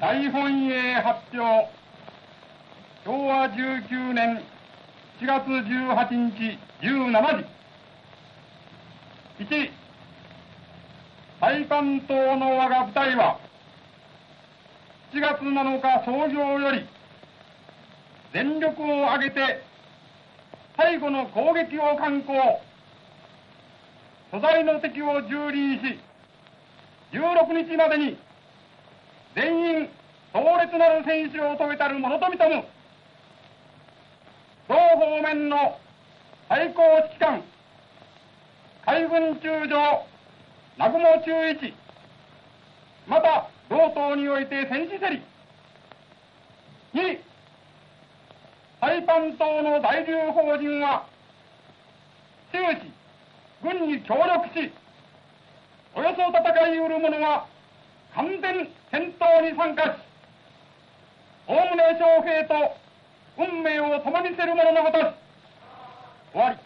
大本営発表。昭和19年7月18日17時。1大関島の我が部隊は7月7日早朝より全力を挙げて最後の攻撃を敢行。素材の敵を蹂躙し16日までに全員壮烈なる戦死を遂げたる者と認む同方面の最高指揮官。海軍中将南雲中一。また同等において戦死せり。2最パン党の在留邦人は終始軍に協力しおよそ戦いうる者は完全戦闘に参加し、おおむね将兵と運命を共にせる者ののことし、終わり。